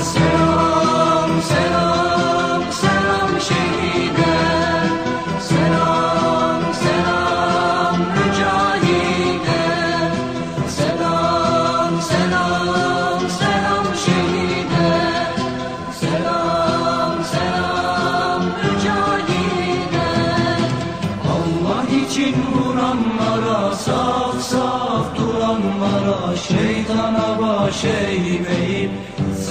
Selam, selam, selam şehide. Selam, selam mücahide. Selam, selam, selam şehide. Selam, selam mücahide. Allah için vuranlara, saf saf duranlara Şeytana baş eğmeyip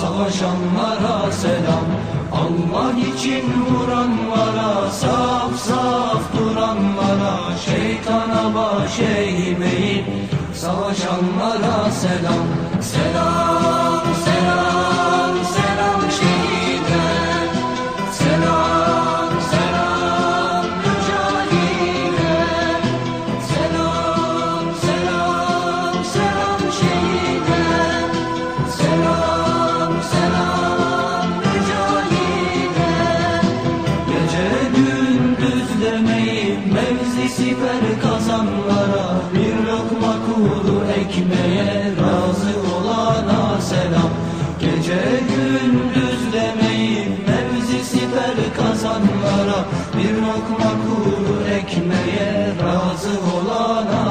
savaşanlara selam Allah için vuranlara, saf saf duranlara Şeytana baş eğmeyip savaşanlara selam Selam, siper kazanlara Bir lokma kuru ekmeğe razı olana selam. Gece gündüz demeyip mevzi siper kazanlara Bir lokma kuru ekmeğe razı olana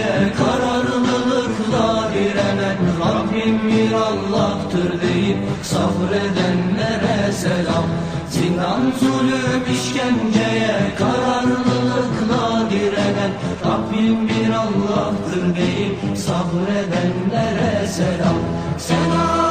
diye kararlılıkla direnen Rabbim bir Allah'tır deyip sabredenlere selam. Zindan zulüm işkenceye kararlılıkla direnen Rabbim bir Allah'tır deyip sabredenlere selam. Selam